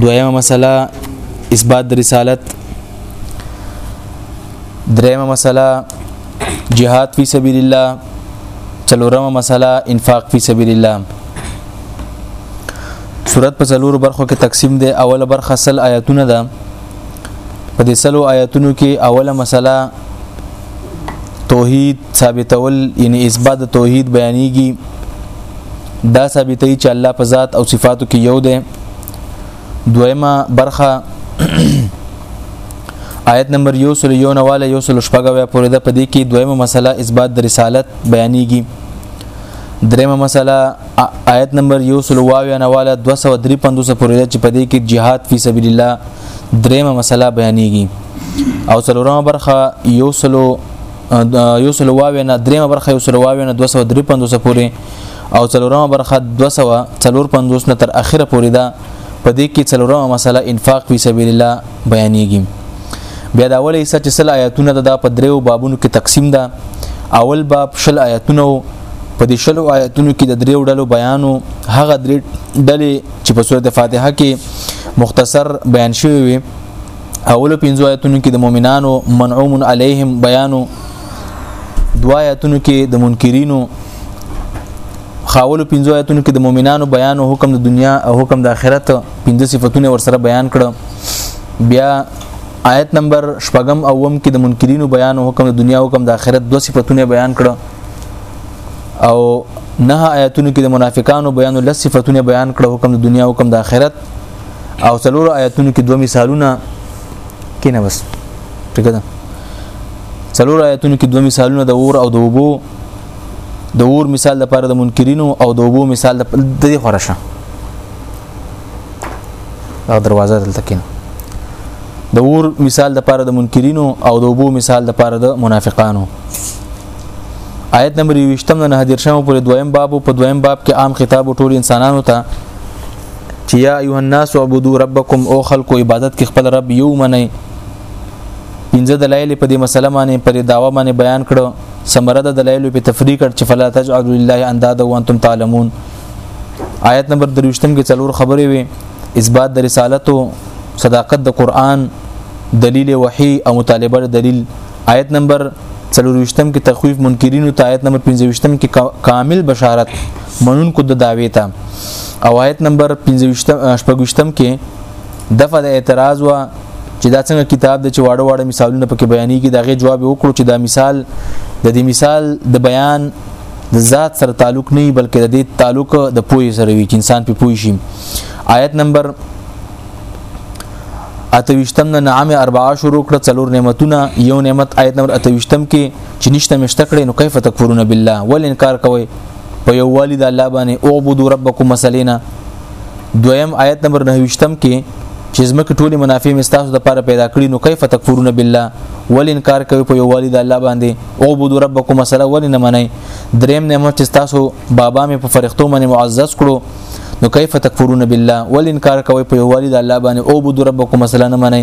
دویمه مسله اثبات رسالت دریمه مسله جهاد فی سبیل الله څلورمه مسله انفاق فی سبیل الله صورت په څلورو برخو کې تقسیم دی اوله برخه سل آیاتونه ده په دې سلو آیاتونو کې اوله مسله توحید ثابتول یعنی اثبات توحید بیانېږي دا ثابتوي چې الله په ذات او صفاتو کې یو دی دویمه برخه آیت نمبر یو سل یو نواله یو سل شپږویا پورې ده په دې کې دویمه مسله اثبات د رسالت بیانېږي دریمه مسله آیت نمبر یو سل واویا نواله 253 پورې ده چې په دې کې جهاد فی سبیل الله دریمه مسله بیانېږي او څلورمه برخه یو سل یو سل واویا نه دریمه برخه یو سل واویا نه 253 پورې او څلورمه برخه 254 نه تر اخره پورې ده په دې کې څلورمه مسله انفاق فی سبیل الله بیانېږي بیا دا ولې چې سل آیاتونه ده په دریو بابونو کې تقسیم ده اول باب شل آیاتونه په دې شلو آیاتونو کې د دریو ډلو بیانو هغه درې ډلې چې په سورته فاتحه کې مختصر بیان شوی وي اولو پنځو آیتونو کې د مؤمنانو منعوم علیهم بیانو دوا آیاتونو کې د منکرینو خاولو پنځو آیاتونو کې د مؤمنانو بیان او حکم د دنیا او حکم د آخرت پنځه صفاتونه ورسره بیان کړه بیا آیت نمبر شپږم او وم کې د منکرینو بیان او حکم د دنیا او حکم د آخرت دوه صفاتونه بیان کړه او نه آیاتونو کې د منافقانو بیان او لس صفاتونه بیان کړه حکم د دنیا او حکم د آخرت او څلور آیاتونو کې دوه مثالونه کې نه بس ټیک ده څلور آیتونو کې دوه مثالونه د اور او د وبو د اور مثال لپاره د منکرینو او د وبو مثال د دې خورشه دا دروازه دلته کینه د اور مثال لپاره د منکرینو او د وبو مثال لپاره د منافقانو آیت نمبر 20 نه حاضر شمه پر دویم باب په دویم باب کې عام خطاب ټول انسانانو ته چې یا ایه الناس عبدو ربکم او خلق عبادت کې خپل رب یو منئ پنځه دلایل په دې مسله باندې پر داوا باندې بیان کړو سمره د دلایل په تفریق کړ چې فلا تجعلوا لله اندادا وانتم تعلمون آیت نمبر 23 کې څلور خبرې وي اثبات د رسالت او صداقت د قران دلیل وحی او مطالبه د دلیل آیت نمبر 23 کې تخویف منکرین او آیت نمبر 25 کې کامل بشارت منونکو د داوی ته او آیت نمبر 25 کې دفع د اعتراض و چې دا څنګه کتاب د چې واړه واړه مثالونه پکې بیانېږي دا غي جواب وکړو چې دا مثال د دې مثال د بیان د ذات سره تعلق نه بلکې د دې تعلق د پوهې سره وي چې انسان په پوه شي آیت نمبر اتوشتم نه نعام اربعه شروع کړ څلور نعمتونه یو نعمت آیت نمبر اتوشتم کې چې نشته مشته کړي نو کیف تکفرون بالله ول انکار کوي په یو والد الله باندې اعبدوا ربکم مسلینا دویم آیت نمبر 9 کې چې زمکه ټولي منافع مې تاسو د پاره پیدا کړی نو کیف تکفرون بالله ول انکار کوي په یووالي د الله باندې او عبدو ربکم مسله ول نه منئ دریم نعمت چې تاسو بابا مې په فرښتو باندې معزز کړو نو کیف تکفرون بالله ول انکار کوي په یووالي د الله باندې او عبدو ربکم مسله نه منئ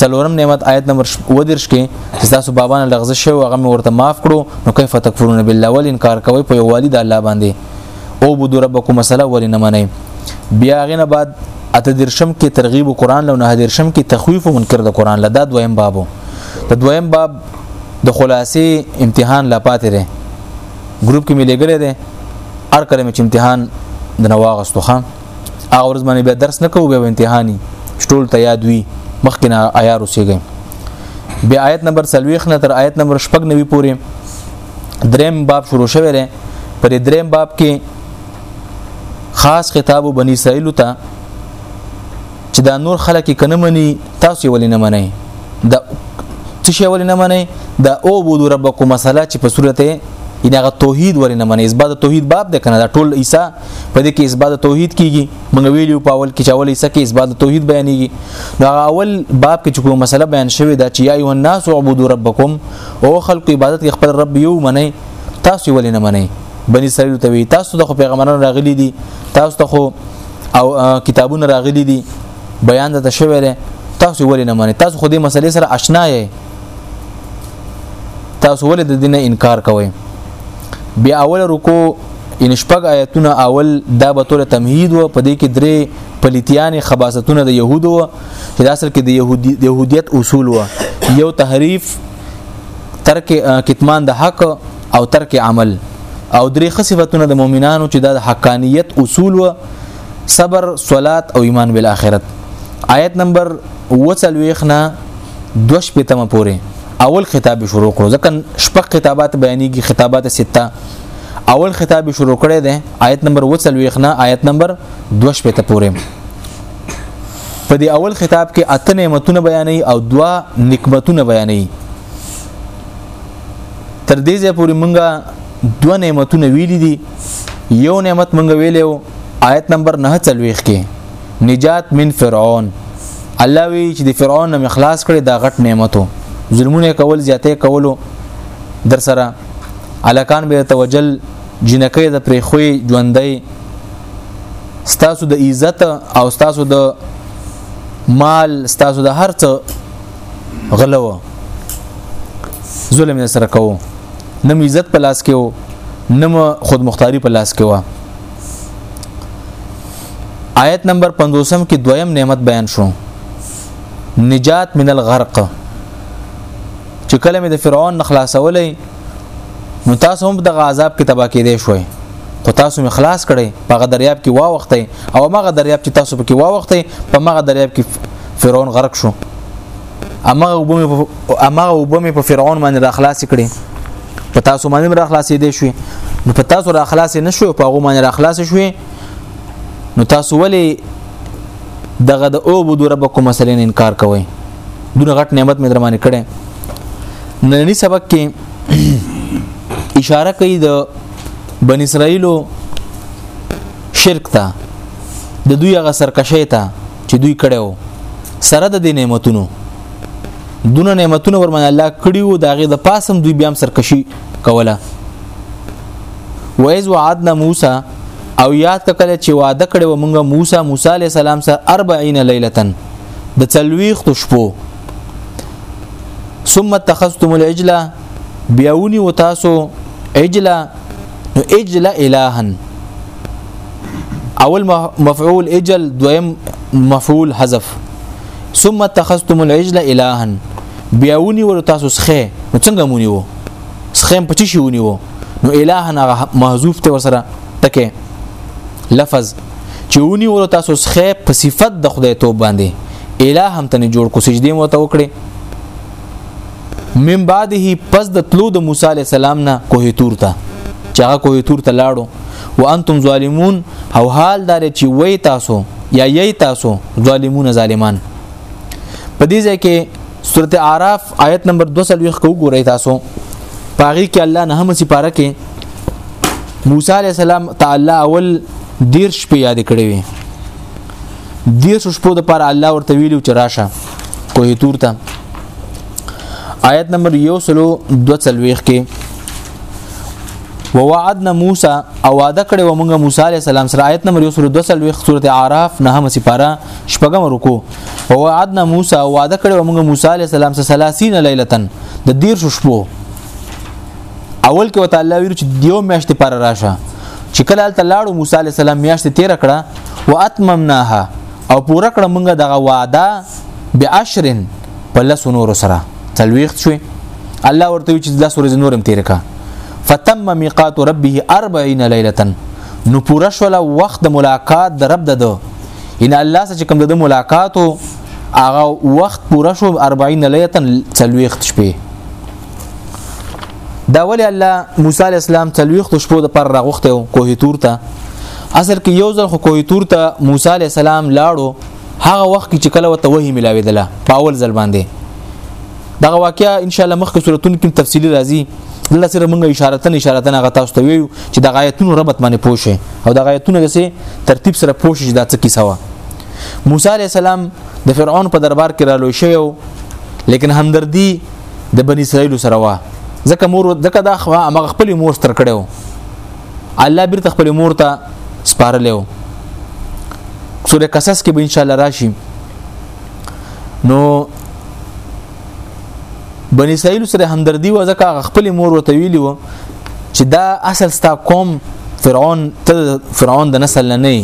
څلورم نعمت آیت نمبر ودرش کې چې تاسو بابا نه لغزش شوی هغه ورته معاف کړو نو کیف تکفرون بالله ول انکار کوي په یووالي د الله باندې او بو ربکم مسله ولې نه منئ بیا غنه بعد اته درشم کې ترغیب قرآن لو نه درشم کې تخویف منکر د قرآن لدا دویم بابو د دویم باب د خلاصې امتحان لا پاتې دی ګروپ کې ملي ګړې دی هر کله چې امتحان د نواغستو خان هغه ورځ باندې بیا درس نه کوو بیا امتحاني ټول ته یاد وي مخکې نه آیار اوسېږي بیا آیت نمبر 40 نه تر آیت نمبر 99 پورې دریم باب شروع شوی دی پر دریم باب کې خاص خطاب بنی اسرائیل ته چې دا نور خلک کنه مني تاسو ولې نه منئ دا څه شی ولې نه منئ دا او بودو ربکم مسله چې په صورته ان هغه توحید ولې نه منئ اسباد توحید باب ده کنه دا ټول عیسی په دې کې اسباد توحید کیږي موږ ویلو په اول کې چې اول عیسی کې اسباد توحید بیانېږي دا اول باب کې چې کومه مسله بیان شوې ده چې یا ایه الناس عبدو ربکم او خلکو عبادت کې خپل رب یو منئ تاسو ولې نه منئ بني اسرائیل ته وی تاسو ته خو پیغمبران راغلي دي تاسو ته خو او کتابونه راغلي دي بیان د تشوي لري تاسو ولې نه منئ تاسو خو دې مسلې سره آشنا یې تاسو ولې د دینه انکار کوئ بیا اول رکو ان شپږ آیتونه اول دا به تور تمهید و په دې کې درې پلیتیان خباستونه د يهودو چې دا اصل کې د يهودي د يهودیت اصول و یو تحریف ترک کتمان د حق او ترک عمل او درې خصيفتونه د مؤمنانو چې د حقانيت اصول و صبر صلات او ایمان بالآخرت آیت نمبر وڅلويخنا دوش پتم پورې اول خطاب شروع کړو ځکه شپږ خطابات بیانېږي خطابات سته اول خطاب شروع کړی دی آیت نمبر وڅلويخنا آیت نمبر دوش پته پورې په دې اول خطاب کې اته نعمتونه بیانې او دوا نعمتونه بیانې تر دې ځې پورې مونږه دوا نعمتونه ویلې دي یو نعمت مونږ ویلې او آیت نمبر 9 چلويخ کې نجات من فرعون الله وی چې د فرعون نه مخلاص کړي دا غټ نعمتو ظلمونه کول زیاته کولو در سره الکان به توجل جنکه د پرېخوي ژوندۍ ستاسو د عزت او ستاسو د مال ستاسو د هر څه غلو ظلم سره کوو نم عزت په لاس کې وو نم خود مختاری په لاس کې وو آیت نمبر 50 کې دویم نعمت بیان شو نجات من الغرق چې کله مې د فرعون نه خلاصولې نو تاسو هم د غذاب کې تبا کېدې شوي خو تاسو مې خلاص کړي په غ دریاب کې وا وخت او مغه دریاب چې تاسو پکې وا وخت په مغه دریاب کې فرعون غرق شو امغه وبمه امغه وبمه په فرعون باندې را خلاص کړي په تاسو باندې را خلاصې دي شوي نو په تاسو را خلاصې نشو په هغه باندې را خلاص شوي نو تاسو ولې دغه د او بو ربکم مثلا انکار کوئ دونه غټ نعمت مې درمانه کړي نننی سبق کې اشاره کوي د بن اسرائیلو شرک ته د دوی هغه سرکشې ته چې دوی کړو سره د دې نعمتونو دونه نعمتونه ورمن الله کړیو داغه د پاسم دوی بیا سرکشي کوله وایز وعدنا موسی او یاد کله چې وعده کړو موږ موسی موسی علی السلام سره 40 ليله د څلويخت شپو ثم اتخذتم العجله بیاونی و تاسو عجله نو عجله الهن اول مفعول اجل دویم مفعول حذف ثم اتخذتم العجل الهن بیاونی ور تاسو سخه نو څنګه مونی وو سخه په چی شونی وو نو الهن محذوف ته وسره تکه لفظ چې ونی ور تاسو څخه په صفت د خدای توب باندې الہ هم تنه جوړ کو سجدي مو ته وکړي من بعده پس د تلو د موسی علی السلام نه کوه تور ته چې هغه کوه تور ته لاړو وانتم ظالمون او حال دار چې وای تاسو یا یی تاسو ظالمون ظالمان په دې ځای کې سورته اعراف آیت نمبر 2 سلويخ کو ګورئ تاسو پاغي کې الله نه هم سپاره کې موسی علی السلام تعالی اول دیر شپې یاد کړې وي دیر شپو د پر الله ورته ویلو چې راشه کوه تور ته آیت نمبر 122 کې ووعدنا موسی او وعده کړې و موږ موسی عليه السلام سره آیت نمبر 122 سورته اعراف نه هم سپاره شپږم رکو ووعدنا موسی وعده کړې و موږ موسی عليه السلام سره 30 ليله د دیر شپو اول کې وته الله ویل چې دیو میاشت پر راشه چې کله ته لاړو موسی علی السلام میاشت تیر کړه واتممناها او پوره کړه مونږه دغه وعده بعشرن په لس نور سره تلويخت شوي الله ورته چې د سورې نورم تیر کا فتم میقات ربه 40 ليله نو پوره شول وخت د ملاقات د رب ددو ان الله سره کوم د ملاقاتو هغه وخت پوره شو 40 ليله تلويخت شپې دا ولی الله موسی علی السلام تلويخ د شپو د پر راغخته او کوه تور ته اصل کې یو ځل خو کوه تور ته موسی علی السلام لاړو هغه وخت کې چې کله وته وਹੀ ملاوي دله پاول ځل باندې دغه واقعیا ان شاء الله مخکې صورتونو کې تفصیلی راځي الله سره موږ اشاره تن اشاره تن هغه تاسو ته ویو چې د غایتونو ربط باندې پوښي او د غایتونو د ترتیب سره پوښي چې دا څه کیسه وه موسی علی السلام د فرعون په دربار کې رالوي شو لیکن همدردی د بنی اسرائیل سره وا ځکه مور ځکه دا خو هغه خپل مور ستر کړو الله بیرته خپل مور ته سپارلو سوره قصص کې به ان شاء الله راشي نو بنی اسرائیل سره همدردی و ځکه خپل مور ورته ویلی و چې دا اصل ستا قوم فرعون ته فرعون د نسل نه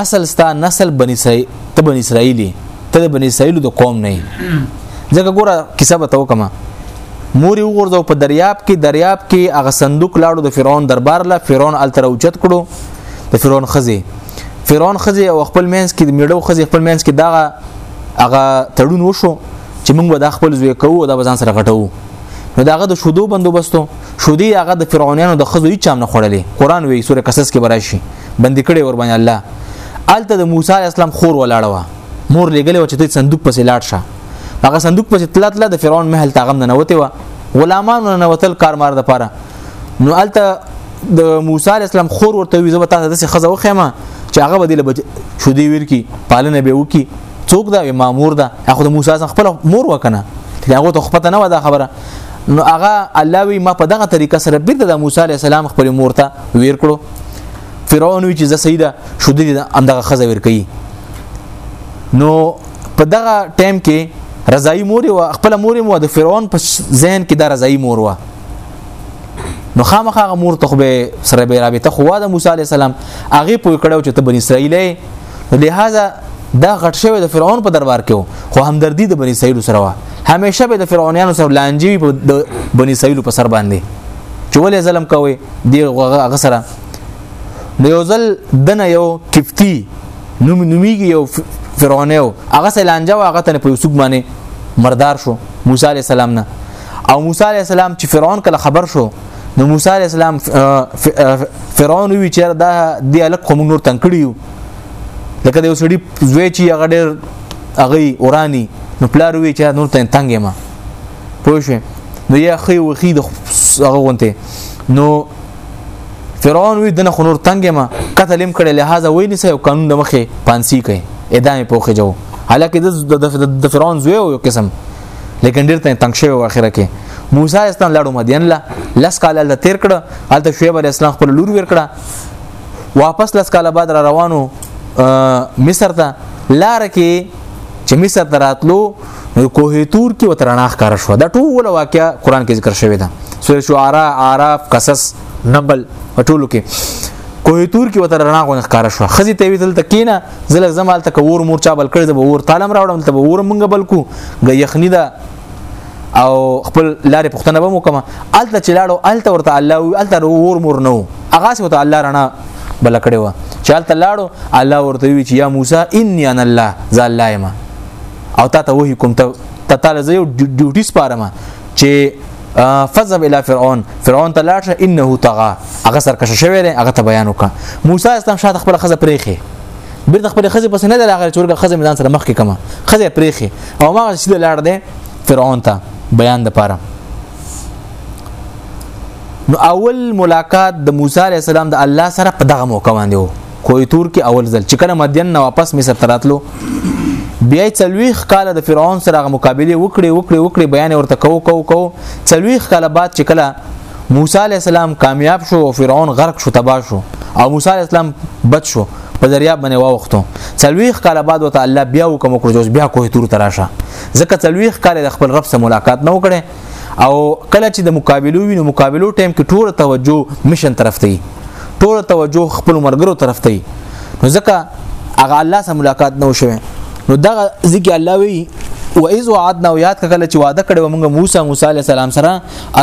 اصل ستا نسل بنی اسرائیل ته بنی اسرائیلی ته بنی اسرائیل د قوم نه ځکه ګوره کیسه به تو کما موري وګورځو په دریاب کې دریاب کې هغه صندوق لاړو د فرعون دربار لا فرعون التر اوچت کړو د فرعون خزي فرعون خزي او خپل مینس کې د میړو خزي خپل مینس کې دغه هغه تړون وشو چې موږ به د خپل زوی کوو د بزان سره غټو نو داغه د شودو بندوبستو شودي هغه د فرعونانو د خزو هیڅ هم نه خړلې قران وی سوره قصص کې براشي بندي کړي ور باندې الله الته د موسی علی السلام خور ولاړه و مور لګلې و چې ته صندوق پسې لاړ شه هغه صندوق پسې تل تل د فرعون محل تاغم نه نوته و غلامانو نه وتل کارمار د پاره نو الته د موسی علی السلام خور ورته وی زبتا د څه خزه وخېما چې هغه بدله بچ شو دی ویر کی پالنه به وکی څوک دا مامور ده هغه د موسی خپل مور وکنه هغه ته خپته نه و دا خبره نو هغه الله وی ما په دغه طریقه سره بیرته د موسی علی السلام خپل مور ته ویر کړو فرعون وی چې زه سیدا شو دې اندغه خزه ور کوي نو په دغه ټایم کې رضای مور او خپل مور مو د فرعون په ذهن کې د رضای مور و نو خامخا مور ته خو به سره به رابطه خو د موسی عليه السلام هغه پوي کړو چې ته بن اسرائیل لہذا دا غټ شوی د فرعون په دربار کې خو همدردی د بنی اسرائیل سره وا همیشه به د فرعونانو سره لانجی په بنی اسرائیل په سر باندې چې ولې ظلم کوي دی هغه سره نو یو ځل دنه یو کفتی نوم نومیږي یو فرعونیو هغه سره لانجه او هغه ته په یوسف باندې مردار شو موسی علی السلام نه او موسی علی السلام چې فرعون کله خبر شو نو موسی علی السلام فرعون وی چیر دا دی الک کوم نور تنکړیو لکه د وسړي زوی چې هغه ډېر هغه اورانی نو پلار وی چې نور ته تنګ ما پوه شو نو یا خې وخې د هغه غونته نو فرعون وی دنه خنور تنګ ما قتل هم کړي لہذا وی نسه او قانون د مخه پانسی کوي اعدام پوخه جو حالکه د فرعون زوی یو قسم لیکن ډیر ته تنگ شوی و اخره کې موسی اسلام لاړو مدین لا لس کال له تیر کړه الته شعیب علی السلام خپل لور ور کړه واپس لس کال بعد را روانو مصر ته لار کې چې مصر ته راتلو نو کوه تور کې وترناخ کار شو دا ټول واقعیا قران کې ذکر شوی دا سورې شعرا اعراف قصص نبل ټولو کې کوه تور کې وترناخ ونخ کار شو خزي ته ویل تکینه زله زم حالت که ور مور چا بل کړی زه به ور تالم راوړم ته به ور مونږ بل کو غ یخنی ده او خپل لارې پښتنه به مو کوم الته چې لاړو الته ورته الله وی الته ور مور نو هغه سه ته الله رڼا بل کړی و چې الته لاړو الله ورته وی چې یا موسی انی انا الله ذا الله ما او تا ته وحی کوم ته تعالی زه ډیوټي سپارم چې فذهب الى فرعون فرعون ته لاړ شه انه طغى هغه سرکشه شوی دی هغه ته بیان وکړه موسی اسلام شاته خپل خزه پرېخي بیرته خپل خزه پس نه دراغله چورګه خزه میدان سره مخ کې کما خزه پرېخي او ما سیده لاړ دی فرعون ته بیان د پاره نو اول ملاقات د موسی عليه السلام د الله سره په دغه موقع باندې وو کوی تور کې اول ځل چې کله مدین نه واپس مصر ته راتلو بیا څلويخ کال د فرعون سره مقابله وکړي وکړي وکړي بیان ورته کو کو کو څلويخ کال بعد چې کله موسی علی السلام کامیاب شو او فرعون غرق شو تباه شو او موسی علی السلام بچ شو په دریاب باندې واوختو څلويخ کال بعد وته الله بیا وکم کړو بیا کوه تور تراشه ځکه څلويخ کال د خپل رب سره ملاقات نه وکړي او کله چې د مقابلو وینو مقابلو ټیم کې ټول توجه مشن طرف ته ټول توجه خپل مرګرو طرف ته نو ځکه هغه الله سره ملاقات نه وشوي نو دغه ذکر الله وی و اذ وعدنا او یاد کله چې وعده کړو موږ موسی موسی علی السلام سره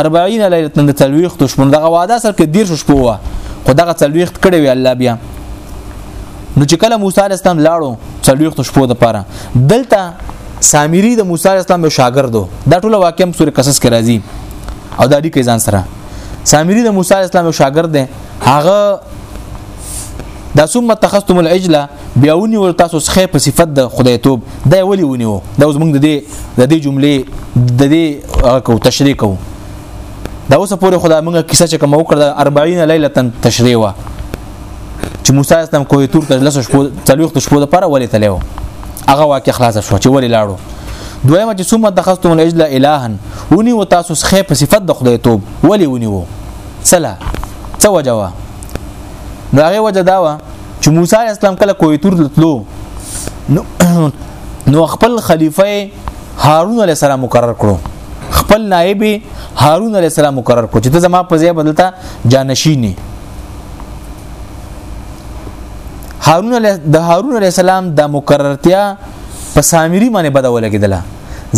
40 ليله تند تلويخ دشمن دغه وعده سره کې دیر شپه و خو دغه تلويخ کړی وی الله بیا نو چې کله موسی علی السلام لاړو تلويخ شپه د پاره دلته سامری د موسی علی السلام یو شاګرد و دا ټول واقعا په سورې قصص کې راځي او دا دې کې ځان سره سامری د موسی علی السلام یو شاګرد دی هغه دا ثم تخستم العجله بیا ونیول تاسو څخه په صفت د خدای توب دا ولی ونیو دا اوس موږ د دې د دې جملې د دې کو تشریح کو دا اوس پورې خدای موږ کیسه چې کوم وکړه 40 لیله تشریح وا چې موسی اسلام کوی تور ته لاسو شپو تلوخت شپو د پاره ولې تلو هغه واقع خلاص شو چې ولې لاړو دویمه چې ثم اتخذتم العجل الها ونی و تاسو څخه په صفت د خدای توب ولې ونی وو سلا څه وجوا نو هغه وجه دا و چې موسی علی السلام کله کوی تور تلو نو خپل خلیفہ هارون علی السلام مقرر کړو خپل نائب هارون علی السلام مقرر کړو چې ته زما په ځای بدلتا جانشینی هارون علیه د هارون علیه السلام د مکررتیا په سامری باندې بدول کېدله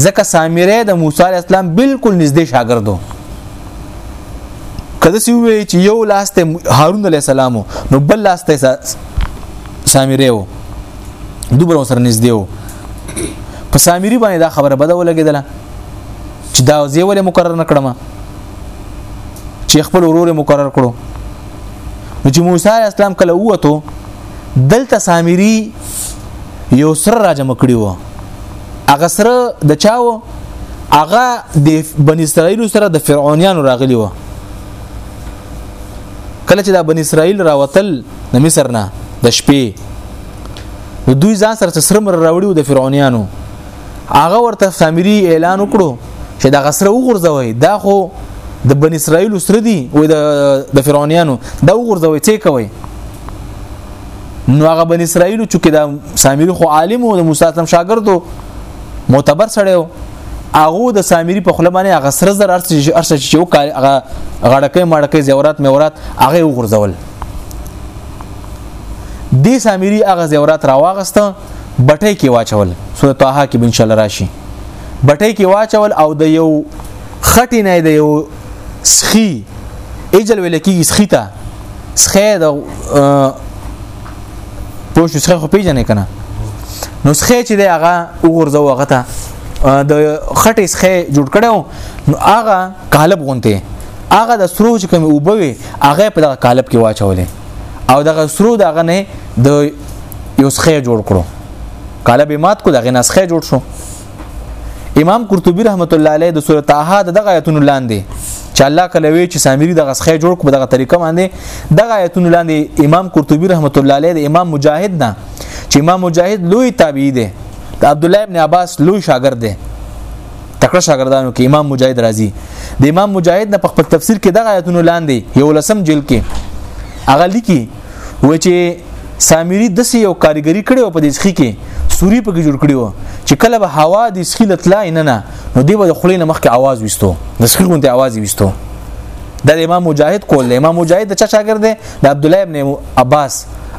ځکه سامری د موسی علیه السلام بالکل نږدې شاګردو کله چې وی چې یو لاس ته هارون علیه السلام نو بل لاس ته سامری وو دوبره سره نږدې وو په سامری باندې دا خبره بدول کېدله چې دا زیول مکرر نکړم چې خپل ورور مقرر کړو نو چې موسی علی السلام کله وته دلته سامری یو سره راجم کړی و هغه سره د چاو هغه د بنی اسرائیل سره د فرعونانو راغلی و کله چې د بنی اسرائیل راوتل د مصر نه د شپې دوی ځان سره سره مر راوړي د فرعونانو هغه ورته سامری اعلان وکړو چې دا غسره وغورځوي دا خو د بن اسرائیل سره دي او د د فرعونانو دا وغورځوي څه کوي نو هغه بن اسرائیل چې دا سامری خو عالم او د موسی تم شاګردو معتبر سره و هغه د سامری په خله باندې هغه سره زر ارسه ارسه چې او هغه غړکې مړکې زیورات میورات هغه وغورځول دې سامری هغه زیورات راواغسته بټۍ کې واچول سورې طه کې ان شاء الله راشي بټۍ کې واچول او د یو خټې نه د یو سخی اجل ویل کېږي سخی ته سخی د پوه شو سخی خو پیژنې که نه نو سخی چې دی هغه وغورځو هغه ته د خټې سخی جوړ کړو نو هغه قالب غونته هغه د سرو چې کوم وبوي هغه په دغه قالب کې واچولې او دغه سرو دغه نه د یو سخه جوړ کړو کاله به مات کو دغه نسخه جوړ شو امام قرطبي رحمت الله علیه د سوره طه دغه آیتونو لاندې چې الله کله وی چې سامری دغه سخه جوړ کو دغه طریقه باندې دغه آیتونو لاندې امام قرطبي رحمت الله علیه د امام مجاهد نه چې امام مجاهد لوی تابعی دی د عبد الله ابن عباس لوی شاګرد دی تکړه شاګردانو کې امام مجاهد راضي د امام مجاهد نه په خپل تفسیر کې دغه آیتونو لاندې یو لسم جلد کې هغه لیکي و چې سامری د یو کاریګری کړي او په دې ځخی کې سوري په کې جوړ کړي و چې کله به هوا د ځخی لتلا نه نه نو دی به د خلې نه مخکې आवाज وستو د ځخی غونته आवाज وستو د امام مجاهد کول امام مجاهد د چا شاګرد دی د عبد الله ابن عباس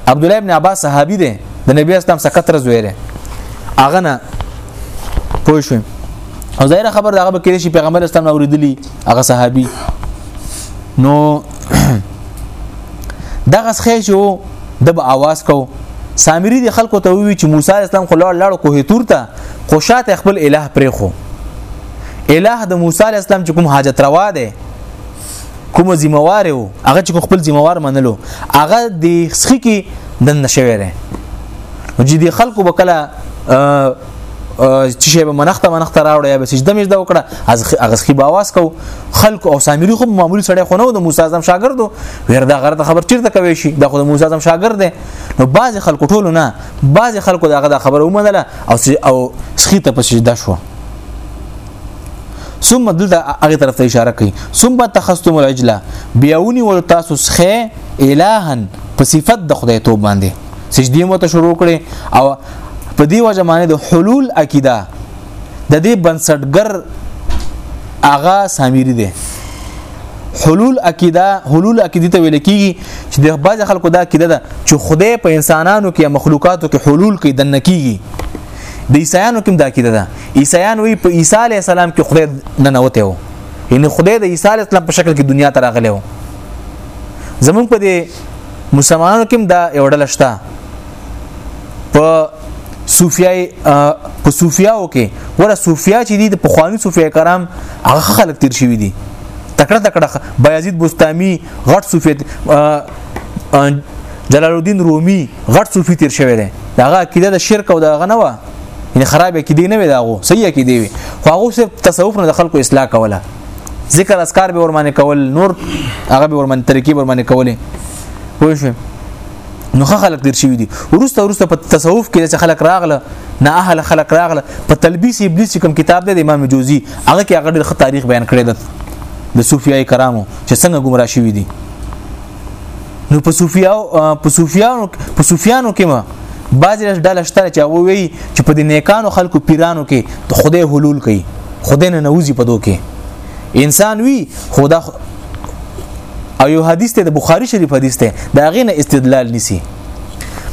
عبد الله ابن عباس صحابي دی د نبی اسلام سره کتر زویره اغه نه پوه شو او ظاهر خبر دغه بکری شي پیغمبر اسلام اوریدلی هغه صحابي نو دغه ښه شو د به आवाज کو سامری د خلکو ته وی چې موسی اسلام خو لړ لړ کوه تور ته خوشات خپل الٰه پرې خو الٰه د موسی اسلام چې کوم حاجت روا ده کوم ذمہوار وو هغه چې خپل ذمہوار منلو هغه د سخی کې دنه شوی دی چې د خلکو وکړه چې شی به منخته منخته راوړی یا به سجده مجده وکړه از هغه سخی باواز کو خلکو او سامری خو معمولی سړی خو نه د موسی اعظم شاګرد و ور دا غره ته خبر چیرته کوي شي د خو د موسی اعظم شاګرد دی نو بعض خلکو ټول نه بعض خلکو دغه خبره ومنله او او سخی ته پسې دښو ثم دلته هغه طرف ته اشاره کوي ثم تخستم العجله بیاونی ول تاسو سخه الهن په صفت د خدای تو باندې سجدي مو ته شروع کړي او په دی وجه باندې د حلول عقیده د دې بنسټګر اغا سامری دی حلول عقیده حلول عقیده ته ویل کیږي چې د بعض خلکو دا عقیده ده چې خدای په انسانانو کې مخلوقاتو کې حلول کوي دنه کیږي د عیسایانو کې دا عقیده ده عیسایان وی په عیسی علی السلام کې خدای نه نوته و یعنی خدای د عیسی علی السلام په شکل کې دنیا ته راغلی و زمونږ په دې مسلمانانو کې دا یوډل شته په صوفیای په صوفیاو کې ور صوفیا چې دي د پخوانی صوفیا کرام هغه خلک تیر شوی دي تکړه تکړه بیازید بوستامی غټ صوفیت جلال الدین رومی غټ صوفي تیر شوی دی داغه عقیده د شرک او دغه نه و یعنی خراب کې دی نه وي داغو صحیح کې دی وي خو هغه صرف تصوف نه د خلکو اصلاح کوله ذکر اسکار به ورمانه کول نور هغه به ورمانه ترکیب ورمانه کوله پوه شئ نو خلک تیر شوی دي ورسته ورسته په تصوف کې چې خلک راغله نه اهل خلک راغله په تلبیس ابلیس کوم کتاب دی د امام جوزی هغه کې هغه د تاریخ بیان کړی دی د صوفیای کرامو چې څنګه گمراه شوی دي نو په صوفیاو په صوفیانو په صوفیانو کې ما بعضې ډله شته چې هغه وی چې په دې نیکانو خلکو پیرانو کې د خدای حلول کوي خدای نه نوځي په دوه کې انسان وی خدا او یو حدیث ته د بخاری شریف حدیث ته دا غینه استدلال نسی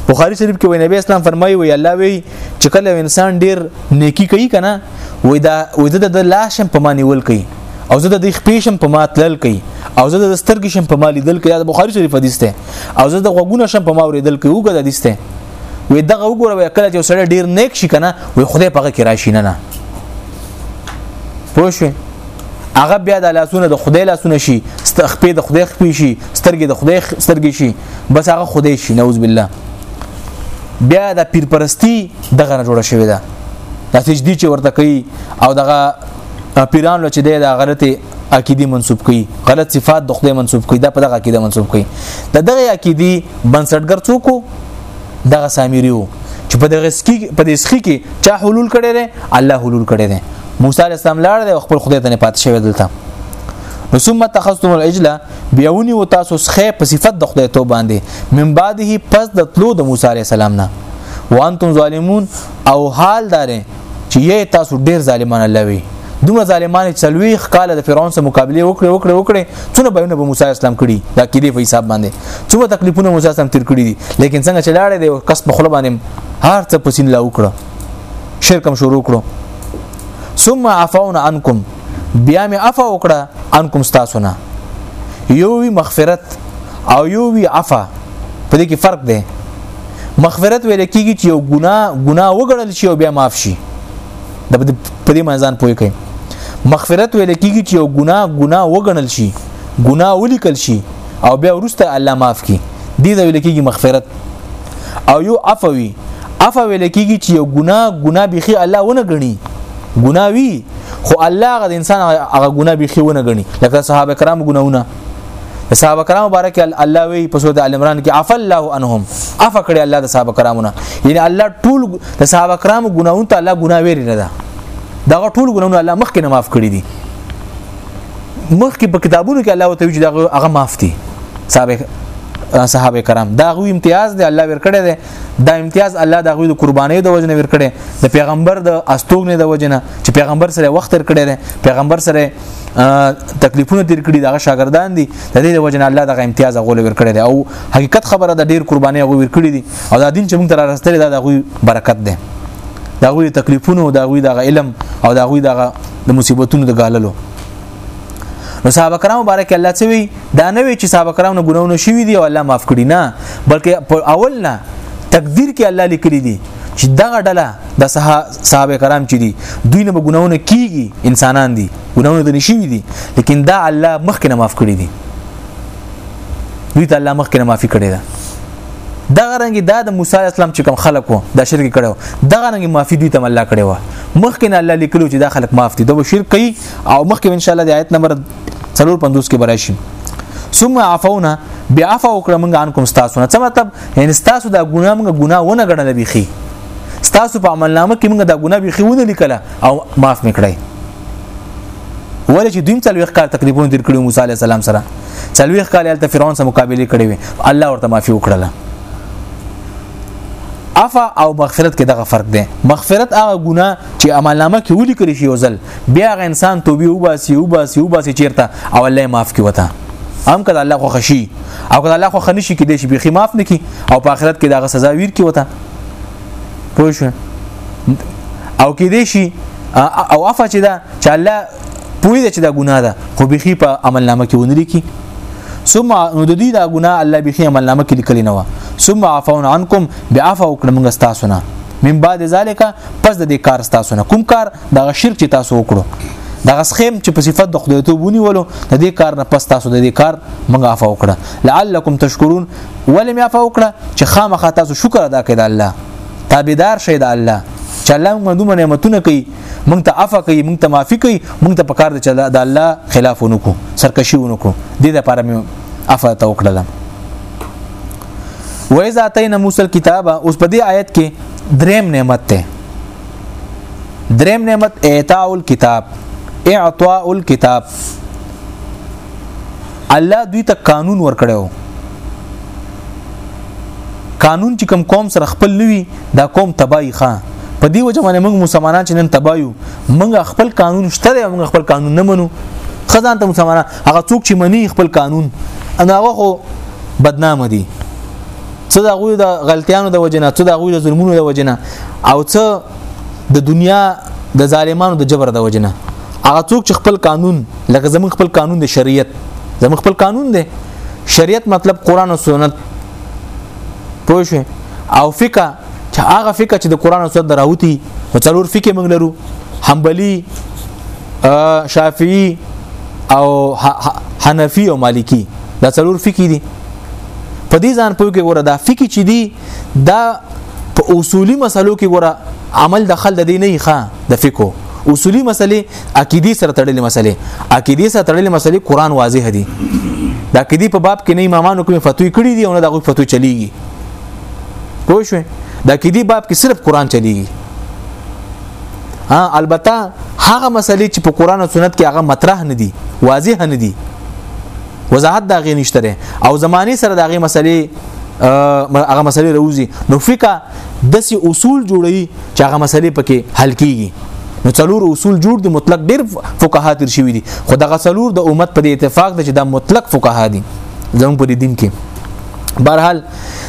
بخاری شریف کې وای نبی اسلام فرمایي وای الله وی چې کله انسان ډیر نیکی کوي کنه وای دا وای د لاش په معنی ول کوي او زه د دې خپې شم په ما تلل کوي او زه د سترګې شم په ما لیدل کوي دا د بخاری شریف حدیث دی او زه د غوګونه شم په ما اوریدل کوي وګړه د حدیث دی وې دغه وګوره وې کله چې سړی ډیر نیک شي کنه وې خدای پغه کې راشي نه نه پوه شئ هغه بیا د لاسونه د خدای لاسونه شي خپې د خدای خپې شي سترګې د خدای سترګې شي بس هغه خدای شي نعوذ بالله بیا د پیرپرستی دغه نه جوړه شوې ده د تجدید چې ورته کوي او دغه اپیران لو چې د غلطه عقیدی منسوب کړي غلط صفات د خدای منسوب کړي دا په دغه عقیده منسوب کړي د دغه عقیدی بنسټګر څوک دغه سامری وو چې په دغه سکی په دې سکی کې چا حلول کړي دي الله حلول کړي دي موسی علی السلام لاړ دی خپل خدای ته نه پات شوی دلته نو ثم تخصتم العجله بیاونی و تاسو سخه په صفت د خدای تو باندې من بعده پس د تلو د موسی علی السلام نه وانتم ظالمون او حال داره چې یې تاسو ډیر ظالمان الله وي دومره ظالمان چلوي خاله د فرعون سره مقابله وکړي وکړي وکړي څونه بهونه به موسی اسلام کړي دا کې دی په حساب باندې څومره تکلیفونه موسی اسلام تیر کړی دي لیکن څنګه چې لاړې دی کس په خله باندې هر څه پسین لا وکړه شرک هم شروع کړو ثم عفونا عنكم بیا می عفو وکړه عنكم تاسو نه یو وی مغفرت او یو وی عفا په دې کې فرق دی مغفرت ویل کېږي چې یو ګناه ګناه وګڼل شي او بیا معاف شي د په دې منځان پوي کوي مغفرت ویل کېږي چې یو ګناه ګناه وګڼل شي ګناه ولیکل شي او بیا ورسته الله معاف کړي دې ته ویل کېږي مغفرت او یو عفوي عفو ویل کېږي چې یو ګناه ګناه بيخي الله ونه غني ګناوي خو الله غد انسان هغه ګناه بيخي ونه غني لکه صحابه کرام ګناونه صحابه کرام مبارک الله وی په سورۃ ال عمران کې عفا الله عنهم عفا کړی الله د صحابه کرامونه یعنی الله ټول د صحابه کرامو ګناون ته الله ګنا ویری نه ده دا ټول ګناونه الله مخکې نه معاف کړی دي مخکې په کتابونو کې الله وتعالى دا هغه معاف دي صحابه صحابه کرام دا غو امتیاز دی الله ورکړی دی دا امتیاز الله دا غو د قربانۍ د وجنه ورکړی د پیغمبر د استوګنې د وجنه چې پیغمبر سره وخت ورکړی دی پیغمبر سره تکلیفونه تیر کړی دغه شاګردان دي د دې وجه نه الله دغه امتیاز غول ور کړی دی او حقیقت خبره د ډیر قرباني غو ور کړی دي او دا دین چې موږ تر راستل دا دغه برکت دی دغه تکلیفونو دغه دغه علم او دغه دغه د مصیبتونو د غاللو نو صحابه کرام مبارک الله څه وی دا نه وی چې صحابه کرام نه ګناونه شوی دی او الله معاف کړی نه بلکې اول نه تقدیر کې الله لیکلی دی چې دغه ډله د صحابه کرام چې دي دوی نه به ګناونه کیږي انسانان دي ګناونه د نشي دي لیکن دا الله مخکې نه معاف کړی دي دوی ته الله مخکې نه معافي کړی ده دغه رنګ دا د موسی اسلام چې کوم خلق وو دا شرک کړو دغه رنګ معافي دوی ته الله کړی و مخکې نه الله لیکلو چې دا خلق معاف دي دا شرک کوي او مخکې ان شاء الله د آیت نمبر 350 کې براشي ثم عفونا بیا عفو کړم غان کوم تاسو نه څه مطلب یعنی تاسو دا ګناه موږ ګناه ونه غړل بيخي ستاسو په عمل نامه کې موږ دا ګناه به خونه لیکله او معاف میکړی ولې چې دویم څلويخ کال تقریبا تیر کړو موسی عليه السلام سره څلويخ کال الته فرعون سره مقابله کړې وي الله ورته معافي وکړله عفا او مغفرت کې دغه فرق دی مغفرت هغه ګناه چې عمل نامه کې ولي کړی شي وزل بیا غ انسان توبه وباسي وباسي وباسي چیرته او الله معاف کی وته هم کله الله خو خشي او کله الله خو خنشي کې دې شي بيخي معاف نکي او په آخرت کې دغه سزا ویر کی وته پوه شو او کې دې شي او عفا چې دا چې الله پوی دی چې دا ګناه ده خو بيخي په عمل نامه کې ونري کی ثم نو د دې دا ګناه الله بيخي عمل نامه کې لیکلی نه و ثم عفون عنكم بعفا وکړه موږ تاسو نه من بعد ذالک پس د دې کار تاسو نه کوم کار د شرک چې تاسو وکړو دغه سخیم چې په صفت د خدای ته بونی ولو د دې کار نه پس تاسو د دې کار منغه عفو کړه لعلکم تشکرون ولې مې عفو کړه چې خامخا تاسو شکر ادا کړئ د الله تابعدار شئ د الله چې الله موږ دومره نعمتونه کوي موږ ته عفو کوي موږ ته معافي کوي موږ ته پکار دي چې د الله خلاف ونکو سرکشي ونکو دې لپاره مې عفو ته وکړل وایز اتینا موسی الكتاب اوس په دې آیت کې دریم نعمت ته دریم نعمت اعطاء الكتاب اعطاء الكتاب الله دوی ته قانون ورکړو قانون چې کم قوم سره خپل نوي دا قوم تباہي ښه په دې وجه باندې موږ مسلمانان چې نن تبايو موږ خپل قانون شته دی موږ خپل قانون نه منو خزان ته مسلمانان هغه څوک چې مني خپل قانون انا هغه خو بدنام دي څه د غوی د غلطیانو د وجنه څه د غوی د ظلمونو د وجنه او څه د دنیا د ظالمانو د جبر د وجنه هغه څوک چې خپل قانون لکه زمون خپل قانون دی شریعت زمون خپل قانون دی شریعت مطلب قران او سنت پوه شو او فقہ چې هغه فقہ چې د قران او سنت دراوتی او څلور فقہ موږ لرو حنبلی شافعی او حنفی او مالکی دا څلور فقہ دي په دې ځان پوه کې ګوره دا فقې چې دي دا په اصولي مسلو کې ګوره عمل د خل د دې نه ښه د فقو اصولي مسلې عقيدي سره تړلې مسلې عقيدي سره تړلې مسلې قران واضح دي د عقيدي په باب کې نه امامانو کوم فتوی کړی دي او نه دغه فتوی چلیږي پوه شو د عقيدي باب کې صرف قران چلیږي ها البته هغه مسلې چې په قران او سنت کې هغه مطرح نه دي واضح نه دي وضاحت دا غي نشته او زماني سره دا غي مسلې هغه مسلې روزي نو فقہ دسي اصول جوړي چې هغه مسلې پکې حل کیږي نو څلور اصول جوړ دي مطلق ډېر فقها تر شوی دي خو دغه څلور د امت په اتفاق دي چې دا مطلق فقها دي زموږ په دین کې برحال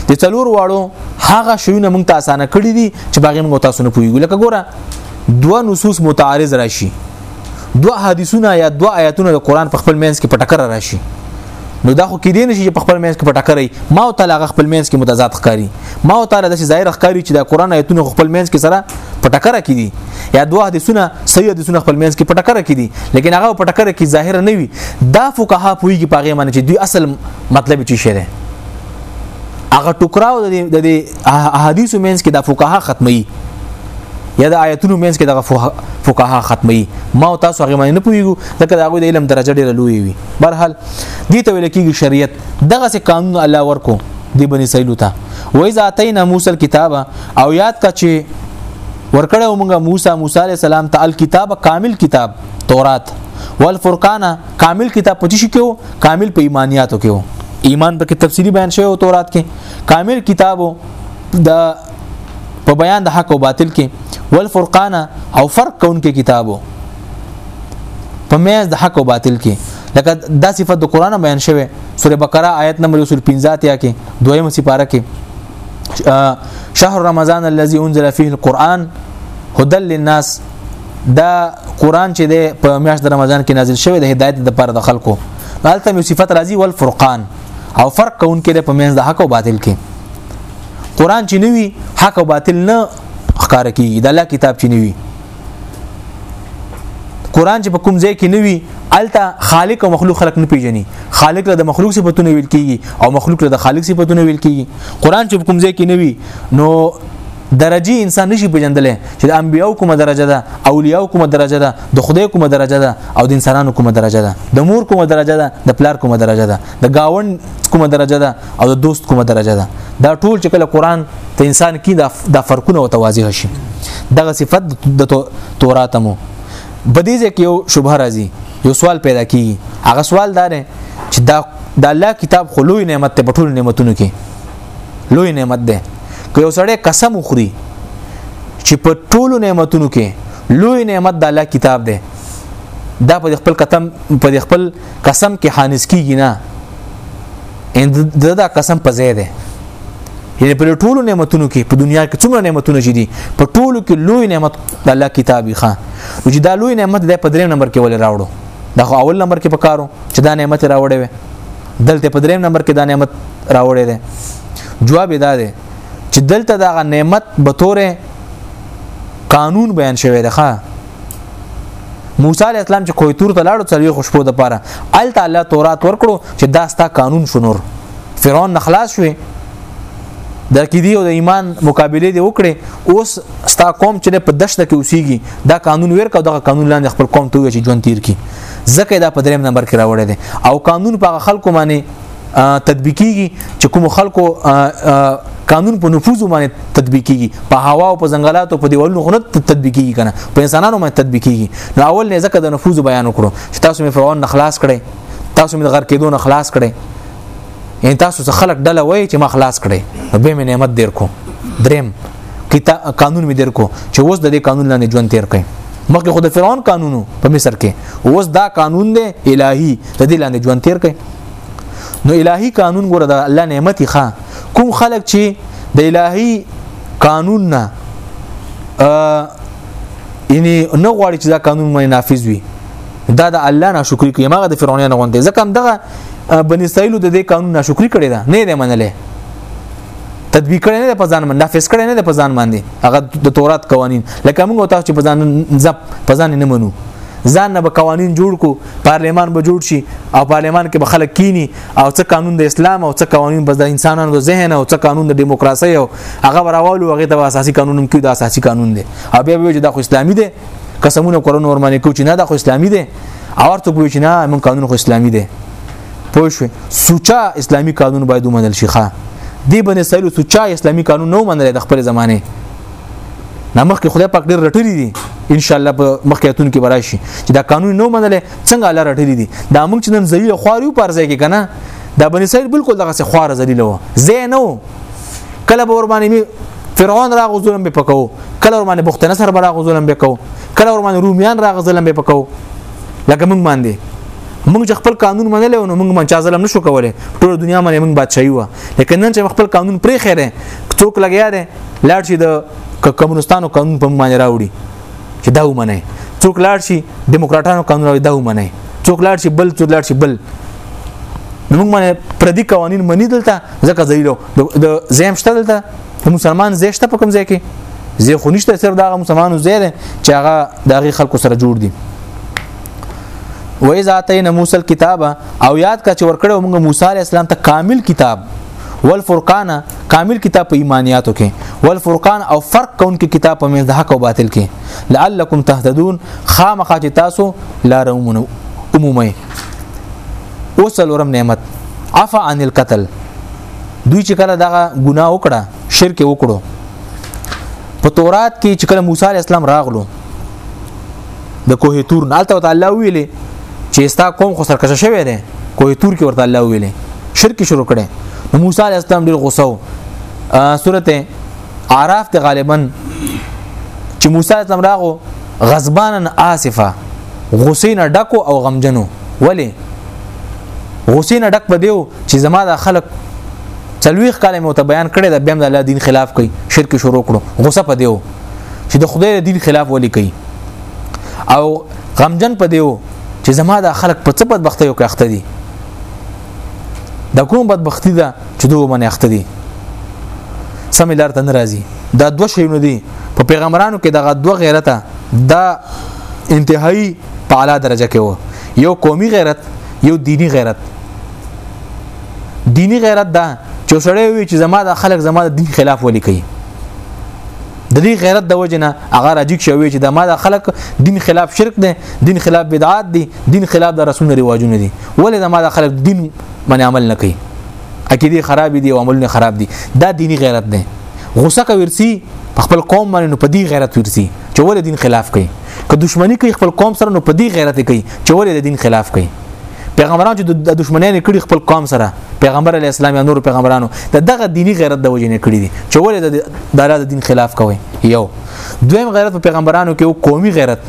د څلور واړو هغه شیونه موږ ته اسانه کړی دي چې باغې موږ تاسو نه پوهیږو لکه ګوره دوه نصوص متعارض راشي دوه حدیثونه یا دوه آیاتونه د قران په خپل مینس کې په ټکر راشي نو دا خو کې دي نشي چې په خپل مینس کې په ټکرې ما او تعالی خپل مینس کې متضاد ښکاری ما او تعالی د ظاهر ښکاری چې د قران آیتونه خپل مینس کې سره په ټکر کې دي یا دوه حدیثونه صحیح حدیثونه خپل مینس کې په ټکر کې دي لیکن هغه په ټکر کې ظاهر نه وي دا فقها پویږي په هغه معنی چې دوی اصل مطلب چی شری هغه ټکراو د احادیث مینس کې د فقها ختمي یا د آیتونو مینس کې د فقها ختمي ما او تاسو هغه باندې نه پوهیږو ځکه دا غوي د علم درجه ډیره لوی وي برحال دي ته ویل کېږي شریعت دغه څه قانون الله ورکو دی بنی سیلو ته وای ذاتینا موسی الكتاب او یاد کا چې ورکړه موږ موسی موسی علی السلام ته الكتاب کامل کتاب تورات والفرقان کامل کتاب پچی شو کامل په ایمانیاتو کې ایمان په کې تفصیلی بیان شوی او تورات کې کامل کتابو د په بیان د حق او باطل کې والفرقان او فرق کونکي کتابو په میز د حق او باطل کې لکه دا صفت د قران بیان شوی سوره بقره آیت نمبر 215 یا کې دویمه سپاره کې شهر رمضان الذي انزل فيه القرآن هدى للناس دا قران چې د په میاشت رمضان کې نازل شوی د هدایت لپاره د خلکو مالته یو صفت راځي والفرقان او فرق کوونکې ده په منځ د حق او باطل کې قران چې نوي حق او باطل نه ښکار کیږي د الله کتاب چې نوي قران چې په کوم ځای کې نوي الته خالق او مخلوق خلق نه پیژني خالق له د مخلوق صفاتونه ویل کیږي او مخلوق له د خالق صفاتونه ویل کیږي قران چې په کوم ځای کې نوي نو درجه انسان نشي پیژندلې چې د انبیو کومه درجه ده اولیاء کومه درجه ده د خدای کومه درجه ده او د انسانانو کومه درجه ده د مور کومه درجه ده د پلار کومه درجه ده د گاون کومه درجه ده او د دوست کومه درجه ده دا ټول چې کله قران ته انسان کې د فرقونه او توازیح شي دغه صفت د تورات مو بدی ځکه یو شوبه راځي یو سوال پیدا کیږي هغه سوال دا نه چې دا د الله کتاب خلوی نعمت ته په ټول نعمتونو کې لوی نعمت ده که یو سړی قسم وخوري چې په ټولو نعمتونو کې لوی نعمت د الله کتاب ده دا په خپل قسم په خپل قسم کې حانس کیږي نه ان دا, دا قسم په ځای ده یعنی په ټولو نعمتونو کې په دنیا کې څومره نعمتونه شې دي په ټولو کې لوی نعمت د الله کتابي خان نو چې دا لوی نعمت د په دریم نمبر کې ولې راوړو دا خو اول نمبر کې پکارو چې دا نعمت راوړې وي دلته په دریم نمبر کې دا نعمت راوړی دی جواب دا دی چې دلته دا نعمت به توره قانون بیان شوی دی ښا موسی علی السلام چې کوی تور ته لاړو څلوي خوشبو د پاره ال تعالی تورات ورکړو چې دا ستا قانون شنور فرعون نخلاص شوی د کیدی او د ایمان مقابله دی وکړي اوس ستا قوم چې په دشت کې اوسېږي دا قانون ورکاو دغه قانون لاندې خپل قوم ته چې ژوند تیر کی ځکه دا په دریم نمبر کې راوړی دی او قانون په خلکو باندې تطبیقیږي چې کوم خلکو قانون په نفوذ باندې تطبیقیږي په هوا او په ځنګلاتو په دیوالونو خو نه تطبیقیږي کنه په انسانانو باندې تطبیقیږي نو اول نه ځکه د نفوذ بیان وکړو چې تاسو مې فرعون نه خلاص کړي تاسو مې د غرق کېدو نه خلاص کړي یعنی تاسو څخه خلک ډله وای چې ما خلاص کړي به مې نعمت ډیر کو دریم کتا قانون می درکو چې اوس د دې قانون لاندې ژوند تیر کړي مخکې خو د فرعون قانونو په مصر کې اوس دا قانون دی الهي د دې لاندې ژوند تیر کړي نو الهي قانون ګوره د الله نعمتي ښا کوم خلک چې د الهي قانون نه یعنی نه غواړي چې دا قانون مې نافذ وي دا د الله ناشکری کوي ماغه د فرعونانو غونډه ځکه دغه بنی اسرائیل د دې قانون ناشکری کړی دا نه دی منلې تطبیق کړي نه په ځان باندې نافذ کړي نه په ځان باندې هغه د تورات قوانين لکه موږ تاسو چې په ځان زپ په ځان نه منو ځان نه به قوانين جوړ کو پارلمان به جوړ شي او پارلمان کې به خلک کینی او څه قانون د اسلام او څه قوانين بس د انسانانو د ذهن او څه قانون د دیموکراسي او هغه براوالو هغه د اساسي قانون کې د اساسي قانون دی او بیا به د اسلامي دی قسمونه کورونه ورمنې کو چې نه د اسلامي دی او ورته کوی چې نه مون قانون خو اسلامي دی پوه شو سوچا اسلامی قانون باید ومنل شي ښا دی بن اسرائیل سوچا اسلامی قانون نو منل د خپل زمانه نامخ کې خدای پاک ډېر رټلی دي ان شاء الله په مخکېتون کې برای شي چې دا قانون نو منل څنګه الله رټلی دي دا موږ چې نن ذلیل خواري پر ځای کې کنه دا بن اسرائیل بالکل دغه څه خوار ذلیل و زه نه کله به ور باندې فرعون را غزلم به پکاو کله ور باندې بخت نصر برا غزلم به کو کله ور باندې رومیان را غزلم به پکاو لکه موږ باندې موږ چې خپل قانون منلی نو موږ منچا ظلم نشو کولای ټول دنیا باندې موږ بادشاہي و لیکن نن چې خپل قانون پرې خیره څوک لګیا دی لاړ شي د کمونستانو قانون په باندې راوړي چې دا ومنه څوک لاړ شي دیموکراټانو قانون راوړي دا ومنه څوک لاړ شي بل څوک لاړ شي بل موږ باندې پردي قوانين منی دلته ځکه ذلیلو د زیم شته دلته مسلمان زیشته په کوم ځای کې زی خو نشته صرف دا مسلمانانو زیره چې هغه د هغه خلکو سره جوړ دي و اذا اتینا موسی الكتاب او یاد کا چې ورکړو موږ موسی علی السلام ته کامل کتاب والفرقان کامل کتاب په ایمانیاتو کې والفرقان او فرق کون کې کتاب په منځ د حق او باطل کې لعلکم تهتدون خامخا چې تاسو لار ومنو عمومي اوسلورم نعمت عفا عن القتل دوی چې کله دغه ګناه وکړه شرک وکړو په تورات کې چې کله موسی عليه السلام راغلو د کوه تور نه الته الله ویلې چې ستا قوم خو سرکشه شوی دی کوه تور کې ورته الله ویلې شرک شروع کړي نو موسی علی السلام ډیر غوسه و سورته اعراف ته غالبا چې موسی علی السلام راغو غضبانا آسفه غسین ډکو او غمجنو ولی غسین ډک په دیو چې زما د خلک چلويخ کلمه ته بیان کړي د بیم د الله دین خلاف کوي شرک شروع کړو غصه په دیو چې د خدای د دین خلاف ولي کوي او غمجن په دیو چې زما د خلک په څه بدبختۍ او کاخته دي د کوم بدبختی ده چې دوه باندې اخته دي سم لار ته ناراضي دا دوه شیونه دي په پیغمبرانو کې دغه دوه غیرته دا انتهایی په اعلی درجه کې و یو قومي غیرت یو دینی غیرت دینی غیرت دا چې سړی وي چې زما د خلک زما د دین خلاف ولي کوي د دې غیرت د وجنه هغه راجیک شوی چې د ما د خلق دین خلاف شرک دی دین خلاف بدعات دی دین خلاف د رسول رواجونه دي ولې د ما د خلق دین باندې عمل نه کوي عقیده خراب دي او عملونه خراب دي دا دینی غیرت دی غوسه کوي ورسي خپل قوم باندې په دې غیرت ورسي چې ولې دین خلاف کوي که دښمنی کوي خپل قوم سره نو په دې غیرت کوي چې ولې د دین خلاف کوي پیغمبران چې د دښمنانو کړي خپل قوم سره پیغمبر علی اسلام یا نور پیغمبرانو د دغه دینی غیرت د وجې نه کړی دي چې ولې د الله د دین خلاف کوي یو دویم غیرت په پیغمبرانو کې قومي غیرت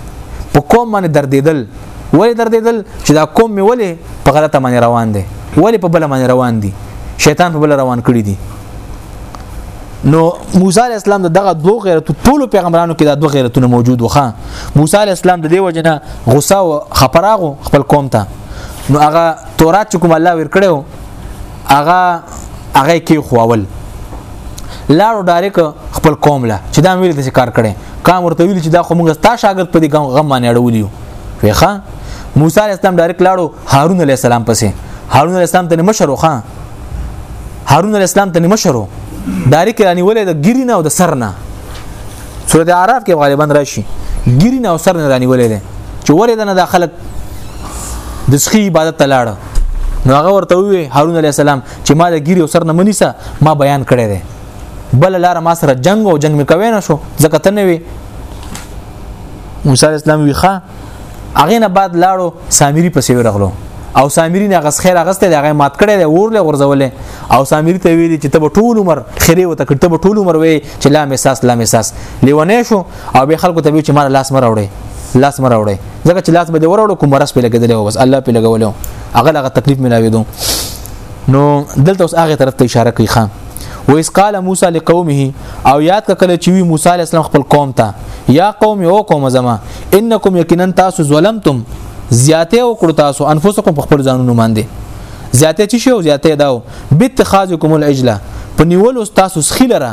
په قوم باندې دردیدل ولې دردیدل چې دا قوم می ولې په غلطه باندې روان دي ولې په بل باندې روان دي شیطان په بل روان کړی دي نو موسی علی السلام د دغه دوه غیرت ټول پیغمبرانو کې د دوه غیرتونه موجود وخه موسی علی السلام د دې وجنه غوسه او خپراغو خپل قوم ته نو هغه تورات کوم الله ورکړو هغه هغه کې خواول لاړو ډایرک خپل قوم له چې دا ویل د کار کړي قام ورته ویل چې دا خو موږ ستا شاګرد په دې غم غم باندې اړولیو ویخه موسی علی السلام ډایرک لاړو هارون علی السلام پسې هارون علی السلام ته مشر وخا هارون علی السلام ته مشر ډایرک رانی ولې د ګیرینه او د سرنه سورته اعراف کې غالبا راشي ګیرین او سر نه رانیولې ده چې ورې دنه د خلک د سخی عبادت تلاړه نو هغه ورته وی هارون علی السلام چې ما د ګیری او سر نه منیسه ما بیان کړی دی بل لار ما سره جنگ او جنگ مې کوي نه شو ځکه ته نه وی موسی اسلام ویخه هغه نه بعد لاړو سامری پسې ورغلو او سامری نه غس خیر غسته دی هغه مات کړي دی ورله غرزولې او سامری ته ویلي چې تب ټول عمر خیره وته کړ تب ټول عمر وی چې لا مساس لا مساس لیونه شو او به خلکو ته وی چې مار لاس مر وړي لاس مر وړي ځکه چې لاس به دی وروړو کوم رس په لګیدل او بس الله په لګولو هغه هغه تکلیف ملاوي دو نو دلته اوس هغه طرف ته اشاره کوي خان و اس قال موسی لقومه او یاد کله چې وی موسی علی السلام خپل قوم ته یا قوم او قوم زما انکم یقینا تاسو ظلمتم زیاته او کړ تاسو انفسکم په خپل ځانونو باندې زیاته چی شو زیاته داو بتخاذکم العجله په نیول تاسو سخیلره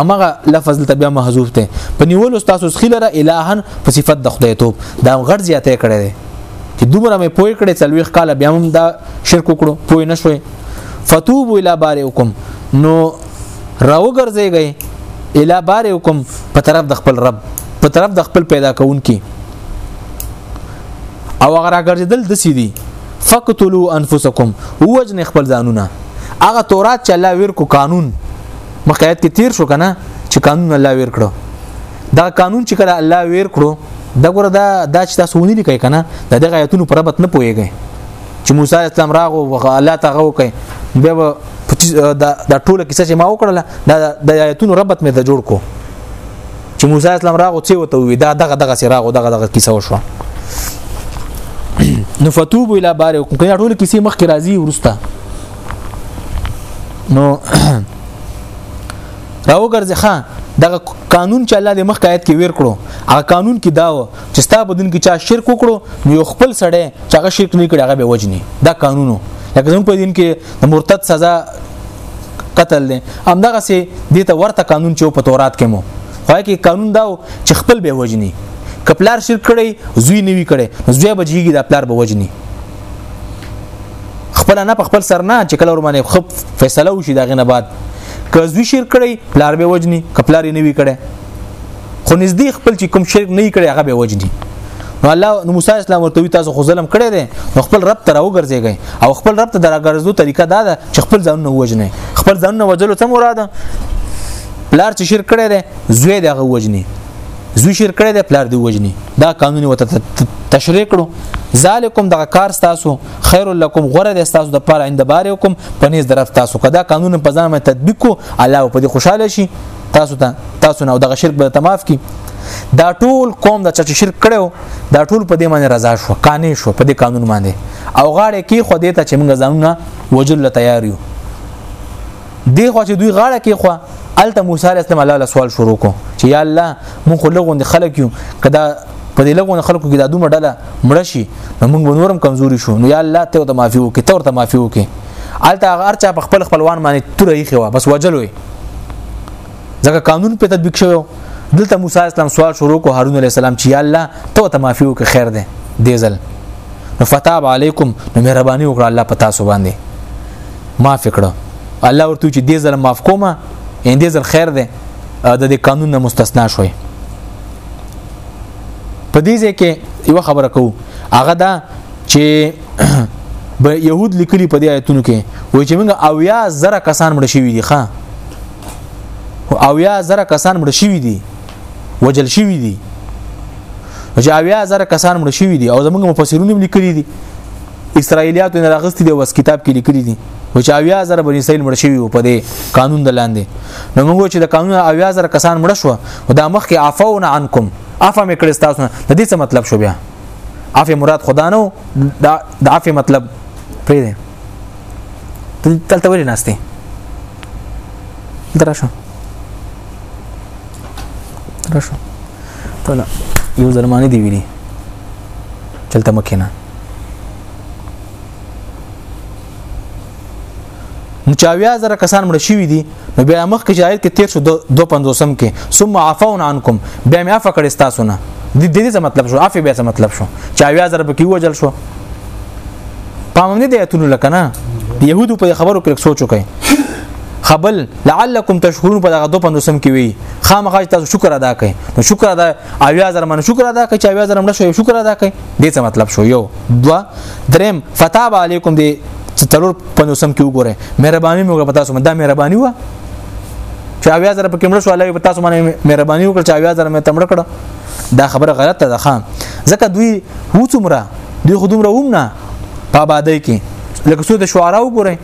امغه لفظ ته بیا محذوف ته په نیول تاسو سخیلره الهن په صفت د خدای توپ دا غړ زیاته کړی دی چې دومره مې پوي کړې څلويخ کال بیا هم دا شرک وکړو پوي نشوي فتوبوا الى بارئکم نو راو ګرځيږي اله بار حکم په طرف د خپل رب په طرف د خپل پیدا کونکي او هغه راګرځیدل د سیدی فقتلوا انفسکم وجن خپل ځانونه هغه تورات چې الله ورکو قانون مخکې کې تیر شو کنه چې قانون الله ور کړو دا قانون چې کله الله ور کړو دا ګوره دا دا چې تاسو ونی لیکای کنه دا د غیاتونو پر ربط نه پويږي چې موسی عليه السلام راغو وغه الله ته غو کوي به د ټوله کیسه چې ما وکړله د آیتونو ربط مې ته جوړ کو چې موسی عليه السلام راغو چې وته وي دا دغه دغه سره راغو دغه دغه کیسه وشوه نو فتوب الى بارئکم کله ټول کیسې مخ کې راځي ورستا نو راو ګرځي خان دغه قانون چې الله د مخ کایت کې ویر کړو هغه قانون کې داو چې ستا په دین کې چا شرک وکړو نو یو خپل سړی چې هغه شرک نه کړي هغه به وجني دا قانونو لکه زموږ په دین کې د مرتد سزا قتل دی همدغه سي د ته ورته قانون چې په تورات کې مو خو کې قانون دا چې خپل به وجني کپلار شرک کړي زوی نه وی کړي زوی بچیږي د پلار به وجني خپل نه په خپل سر نه چې کله ورمنه خپ فیصله وشي دا غنه بعد که زوی شرک کړي پلار به وجني کپلار نه وی کړي خو نږدې خپل چې کوم شرک نه کړي هغه به وجني نو الله نو موسی اسلام ورته وی تاسو خو ظلم کړی دی نو خپل رب ته راوګرځيږئ او خپل رب ته دراګرځو طریقه دا ده چې خپل ځان نه وجني خپل ځان نه وجلو ته مراده پلار چې شرک کړی دی زوی دغه وجني زوی شرک کړی دی پلار دی وجني دا قانون وته تشریح کړو ذالکم دغه کار تاسو خیر لکم غره د تاسو د پاره اند باریکم پنيز درف تاسو کدا قانون په ځان تطبیق کو الله په دې خوشاله شي تاسو ته تاسو نه دغه شرک به تماف کی دا ټول قوم د چې شرک کړو دا ټول په دې باندې رضا شو قانع شو په دې قانون باندې او غاړه کې خو دې ته چې موږ ځانونه وجل تیار یو دی خو چې دوی غاړه کې خو الته موسی علیه السلام الله سوال شروع کو چې یا الله مونږ لغوند خلک یو کدا په دې لګونه خلکو کې دا دومره ډله مړه شي نو موږ نورم کمزوري شو نو یا الله ته ته معافي وکي ته ورته معافي وکي الته هغه ارچا په خپل خپلوان باندې تورې خو بس وجلوي ځکه قانون په تطبیق شوی دلته موسی اسلام سوال شروع کو هارون علی السلام چې الله ته ته معافي وکړي خیر ده دیزل نو فتاب علیکم نو مهرباني وکړه الله پتا سو باندې معاف کړه الله ورته چې دیزل معاف کومه ان دیزل خیر ده د دې قانون نه مستثنا شوي په دې ځکه یو خبره کو هغه دا چې به يهود لیکلي په دې آیتونو کې وای چې موږ او یا زره کسان مړ شوي دي ښا او یا زره کسان مړ شوي دي وجل شوي دي چې او یا زره کسان مړ شوي دي او زموږ مفسرون هم لیکلي دي اسرایلیاتو نه راغستې دي وس کتاب کې لیکلي دي و چې اویا زره بنی اسرائیل مړ شوی وو په دې قانون د لاندې نو موږ چې د قانون اویا زره کسان مړ شو دا مخکې عفونا عنکم عفو مې کړی تاسو د دې څه مطلب شو بیا عفو مراد خدا نو د عفو مطلب پرې دی تلته ولې ناشته درشه درشه ټول یو زلمانی دی ویلي چلته مکه نه نو چا بیا زره کسان مړ شوی دي نو بیا مخ کې شاید کې 1350 کې ثم عفون عنکم بیا مې عفو کړی تاسو نه د دې څه مطلب شو عفو بیا څه مطلب شو چا بیا زره پکې وجل شو پام نه دی اتونو لکه نه يهودو په خبرو کې سوچ وکړي خبل لعلکم تشکرون په دغه 25 کې وی خامخا تاسو شکر ادا کړئ نو شکر ادا اویا زر من شکر ادا کړئ چې اویا زر من شکر ادا کړئ دې څه مطلب شو یو دوا دریم فتاب علیکم دی څلور پنځم کې وګوره مهرباني موږ په تاسو باندې دا مهرباني و چې اویا زره پکې مړ شو الله په تاسو باندې مهرباني وکړه چې اویا زره مې تمړ کړه دا خبره غلطه ده خان ځکه دوی هو څومره دوی خودم راوم نه په آبادی کې لکه څو د شعرا وګورئ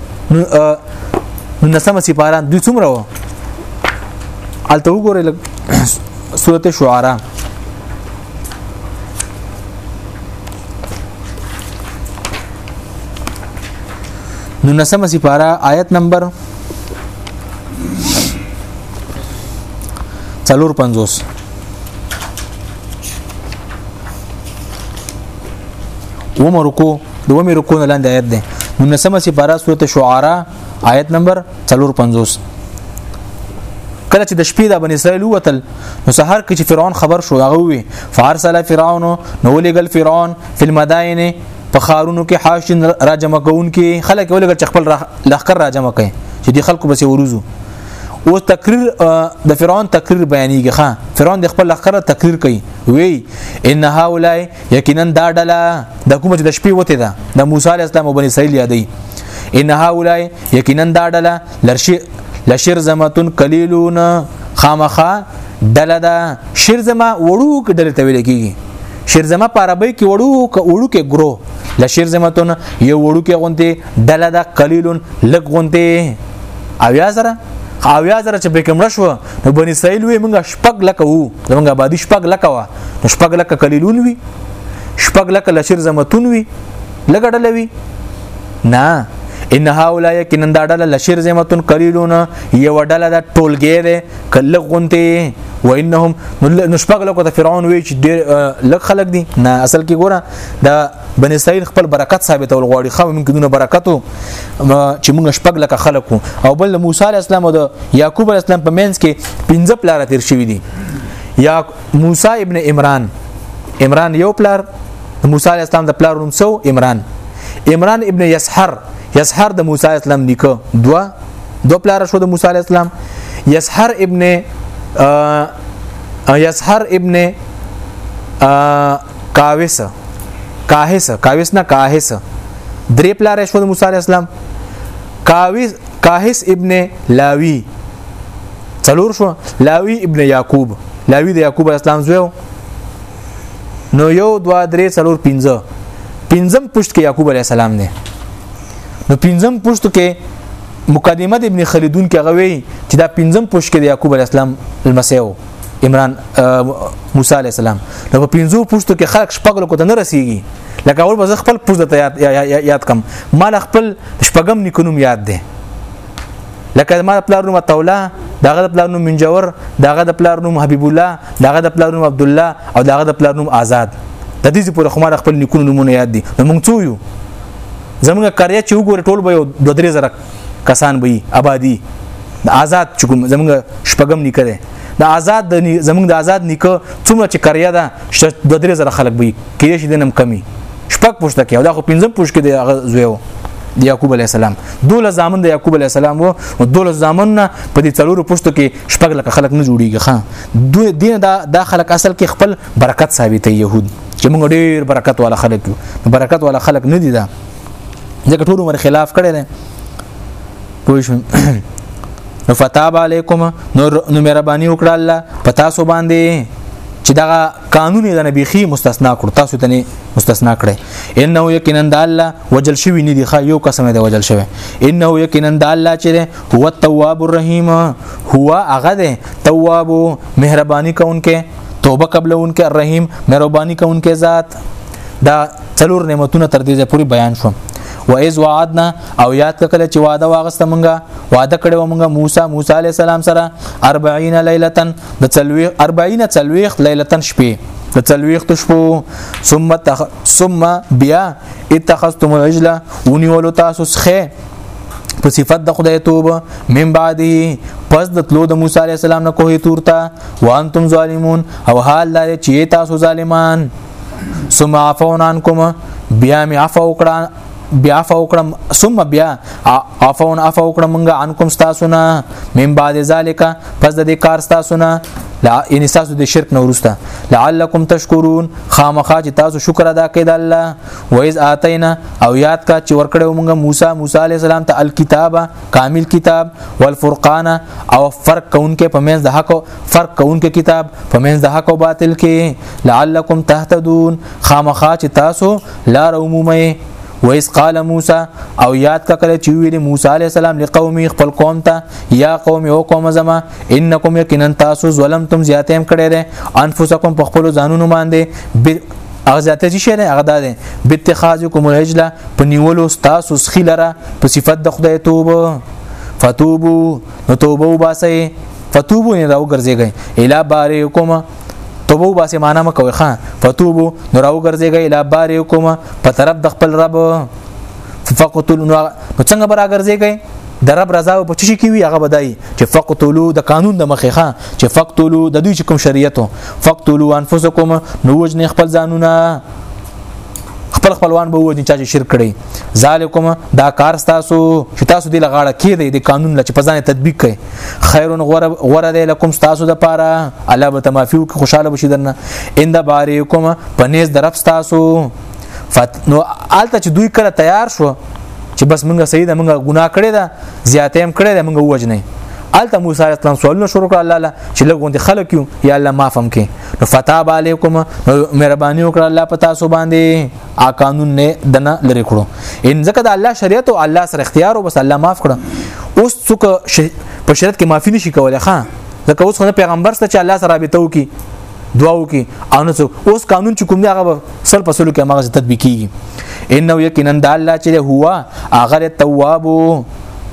نو نسمه سپاران دوی څومره و الته وګورئ سورته شعرا نو نسمه سپاره آیت نمبر 450 ومرکو دومې رکو نه لاندې آیت ده نو نسمه سپاره سورته شعرا آیت نمبر 450 کله چې د شپې د بن اسرائیل وتل نو سحر کې چې فرعون خبر شو هغه وی فارسل فرعون نو لګل فرعون فل مدائن په خارونو کې حاشن راجمع کون کې خلک ولګل چې خپل لخر راجمع کړي چې د خلکو بس وروزو او تقریر د فرعون تقریر بیانېږي ښا فرعون د خپل لخر تقریر کوي وی ان هؤلاء یقینا دا ډله د کوم چې د شپې وته ده د موسی علی السلام او بنی اسرائیل یادې ان هؤلاء یقینا دا ډله لرشي لشر زمتون قلیلون خامخه ډله ده شر زما وړو کې ډله ته ویل کیږي شر زما په عربی کې وړو کې وړو کې ګرو لشر زمتون یو وړو کې غونته ډله ده قلیلون لګ غونته او یا سره او یا زره چې پکې مړ شو نو بنی اسرائیل وی مونږه شپږ لکه وو زمونږه آبادی شپږ لکه وه نو شپږ لکه کلیلون وي شپږ لکه لشر زمتون وي لګړل وي نه ان هؤلاء یقینا دا ډله لشر زمتون قلیلون یو ډله د ټولګې ده کله غونته و انهم نشپغ لکه د فرعون وی چې ډیر لک خلق دي نه اصل کې ګوره د بن اسرائیل خپل برکت ثابتول غواړي خو موږ دونه برکتو چې موږ شپږ لک خلق او بل موسی علی السلام او د یعقوب علی السلام په منځ کې پنځه پلار تیر شوی دي یا موسی ابن عمران عمران یو پلار موسی علی السلام د پلار نوم سو عمران عمران ابن یسحر یسحر د موسی اسلام نیکه دوا دو پلار شو د موسی علی السلام یسحر ابن یسحر ابن کاوس کاهس کاوس نه کاهس درې پلار شو د موسی علی السلام کاوس کاهس ابن لاوی څلور شو لاوی ابن یعقوب لاوی د یعقوب اسلام زوی نو یو دوا درې څلور پنځه پنځم پښت کې یعقوب علی السلام دی نو پنځم پښت کې مقدمه د ابن خلدون کې غوي چې دا پنځم پښت کې د یعقوب علی السلام المسیو عمران موسی علی السلام نو په پنځو پښتو کې خلک شپږل کو ته نه رسیږي لکه اول به خپل پښت ته یاد یاد کم مال خپل شپږم نکونم یاد ده لکه ما پلار نوم تولا داغه د پلار نوم منجور داغه د پلار نوم حبیب الله داغه د پلار نوم عبد الله او داغه د پلار نوم آزاد د دې پر خمار خپل نیکونو نمونه یاد دي نو مونږ څو یو زمونږ کاریا چې وګوره ټول به یو دوه درې زره کسان به آبادی د آزاد چې کوم زمونږ شپږم نکره د آزاد د زمونږ د آزاد نکه څومره چې کاریا ده دوه درې زره خلک به کېدې شي دنم کمی شپږ پښته کې او دا خو پنځم پښت کې دی هغه زوی و د یعقوب علی السلام دوله زامن د یعقوب علی السلام وو او دوله زامن نه په دې څلورو پښتو کې شپږ لک خلک نه جوړیږي ښا دوی دین دا د خلک اصل کې خپل برکت ثابتې يهود چې موږ ډیر برکت والا خلک یو برکت والا خلک نه دي دا ځکه ټول عمر خلاف کړي دي پوه شو نو فتاب علیکم نو نو مهرباني وکړه الله پتا سو باندې چې دا قانون یې د نبیخي مستثنا کړ تاسو ته نه مستثنا کړي انه یقینا د الله وجل شوی نه دی خا یو قسم دی وجل شوی انه یقینا د الله چې هو التواب الرحیم هو هغه دی تواب مهرباني کونکي توبه قبلونکي الرحیم مهرباني کونکي ذات دا څلور نعمتونه تر دې پورې بیان شوم و اذ وعدنا او یاد کړه چې وعده واغسته مونږه وعده کړو مونږه موسی موسی علی السلام سره 40 ليله د څلوي 40 څلويخت ليلتن شپې د څلويخت شپو ثم تخ... ثم بیا اتخذتم العجل ونیول تاسو څخه په صفت د خدای توبه من بعده پس د تلو د موسی عليه السلام نه کوه تورته وانتم ظالمون او حال دا چې تاسو ظالمان ثم عفونا عنكم بیا می عفو کړه بیا فوکړم ثم بیا عفون عفو کړم موږ عنکم تاسو نه من بعد ذالک پس د دې کار تاسو نه لا ان تاسو د شرک نه ورسته لعلکم تشکرون خامخا چې تاسو شکر ادا کړئ د الله و اذ اتینا او یاد کا چې ورکړو موږ موسی موسی علی السلام ته الکتاب کامل کتاب والفرقان او فرق کونکي په منځ د حق فرق کوونکې کتاب په منځ د حق او باطل کې لعلکم تهتدون خامخا چې تاسو لار عمومي ویس قال موسی او یاد کړه چې ویل موسی علی السلام لقومي خپل قوم ته یا قوم او قوم زما انکم یقینا تاسو ظلمتم زیاتم کړی دی انفسکم په خپل ځانونو باندې هغه ذاته چې شری هغه ده به اتخاذ کوم الهجله په نیولو تاسو سخیلره په صفت د خدای توبه فتوبو نو توبه وباسي فتوبو نه راو ګرځيږي الا باریکم توبه وباسي معنا مکوي خان فتوبو نو راو ګرځيږي الا باریکم په طرف د خپل رب فقتلوا نو څنګه برا ګرځيږي د رب رضا او پچی کی وی هغه بدای چې فقتلوا د قانون د مخې خان چې فقتلوا د دوی کوم شریعت فقتلوا انفسکم نو وجنه خپل ځانونه خپل خپلوان به وځي چې شرک کړي ذالکم دا کار تاسو چې تاسو دی لغاړه کې دی د قانون لچ په ځان تطبیق کړي خیرون غره غره دی لکم تاسو د پاره الله به تمافیو کې خوشاله بشي درنه ان د باریکم پنيز درف تاسو فت نو آلته چې دوی کړه تیار شو چې بس موږ سید موږ ګناه کړی دا زیاتې هم کړی دا موږ وجنه آلته موسی علیه السلام سوالونه شروع کړ الله له چې لګون دي خلک یو یا الله معاف هم کې نو فتاب علیکم مهرباني وکړه الله پتا سو باندې آ قانون نه دنه لری کړو ان ځکه د الله شریعت او الله سره اختیار او بس الله معاف کړه اوس څوک په شریعت کې معافي نشي کولای ښا ځکه اوس خو پیغمبر سره چې الله سره رابطه وکي دعا وکي او نو څوک اوس قانون چې کوم دی هغه سل په سلو کې هغه تطبیق کیږي انه یقینا د الله چې هو هغه تواب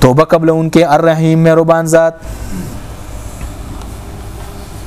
توبه قبل انکه الرحیم مهربان ذات